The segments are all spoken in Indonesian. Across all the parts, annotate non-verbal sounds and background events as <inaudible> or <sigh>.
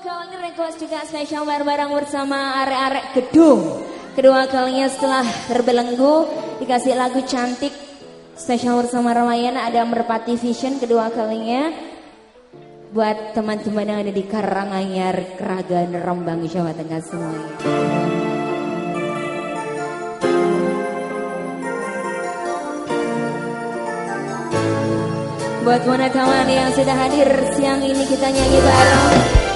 ini request juga spesial bareng-bareng bersama arek-arek gedung. Kedua kalinya setelah terbelenggu dikasih lagu cantik spesial bersama Ramayana ada Merpati Vision kedua kalinya buat teman-teman yang ada di Karanganyar, Keragan, Rembang, Jawa Tengah semuanya. Buat Mona Tawani yang sudah hadir siang ini kita nyanyi bareng.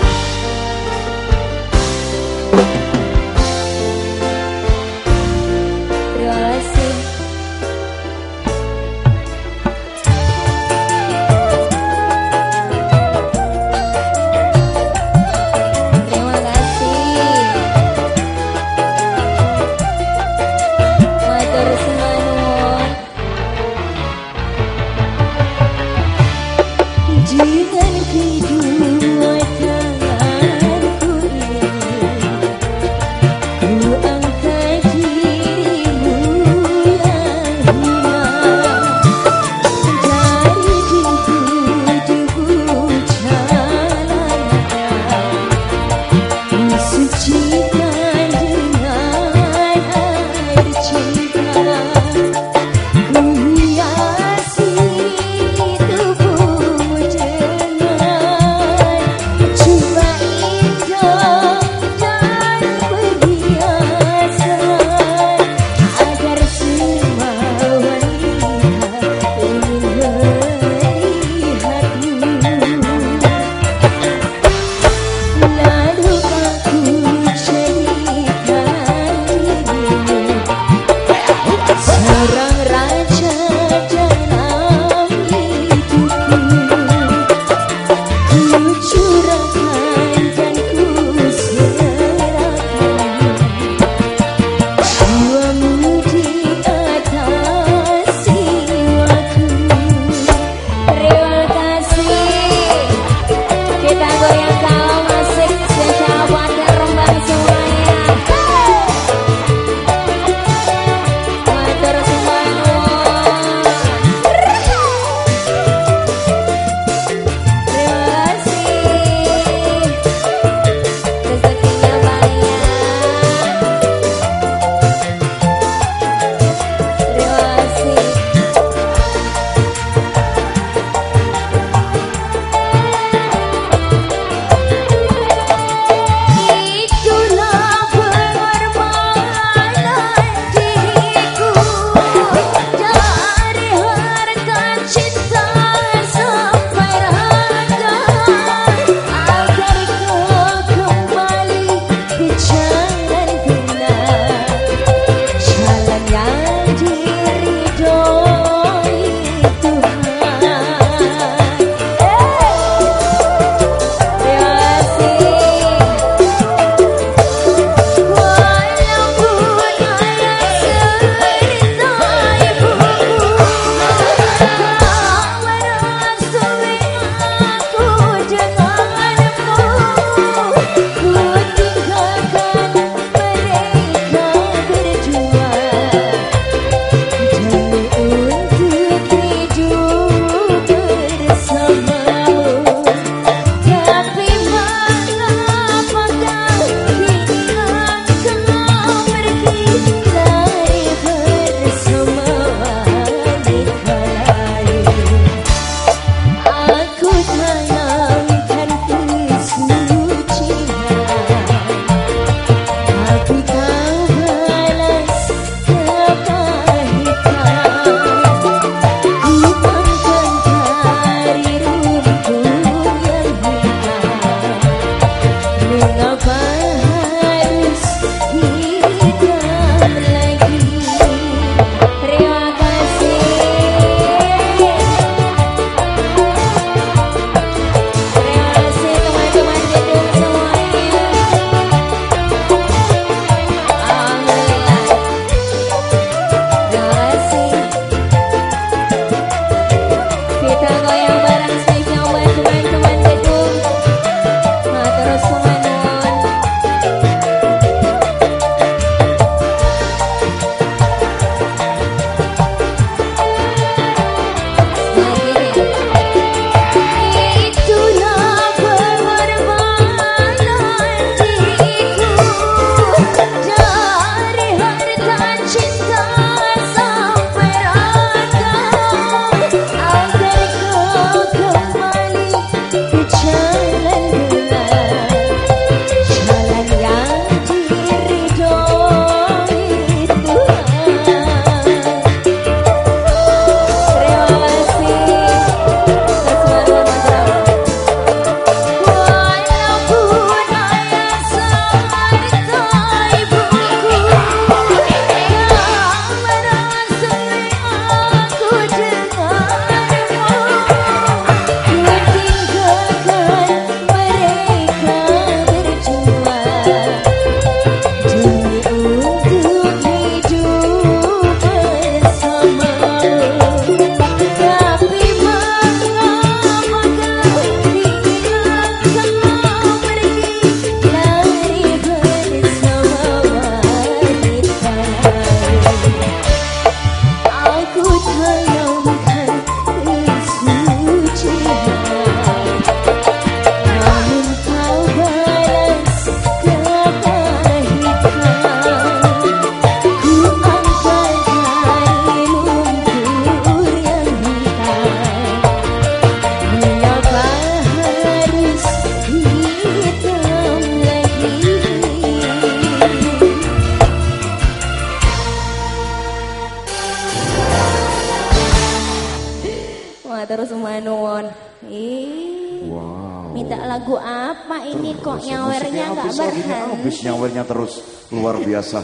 terus nuwun. Ih. Wow. Minta lagu apa ini terus, kok nyawernya nggak ya, berhenti? Habis nyawernya terus luar biasa.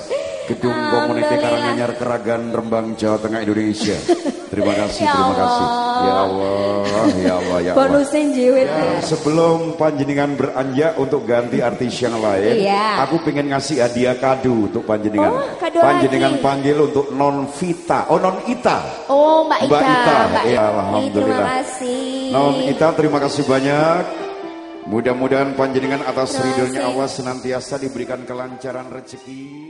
Gedung <laughs> komunitas Karanganyar Keragan Rembang Jawa Tengah Indonesia. Terima kasih, Ya terima kasih. Ya Allah, ya Allah, ya Allah. Jiwit Ya, sebelum panjenengan beranjak untuk ganti artis yang lain, Iya. aku pengen ngasih hadiah kado untuk panjenengan. Oh, kado panjenengan lagi. panggil untuk non Vita, oh non Ita. Oh Mbak Ita, Mbak Ita, Mbak ya, Ita. alhamdulillah. Terima kasih. Non Ita, terima kasih banyak. Mudah-mudahan panjenengan atas ridhonya. Allah senantiasa diberikan kelancaran rezeki.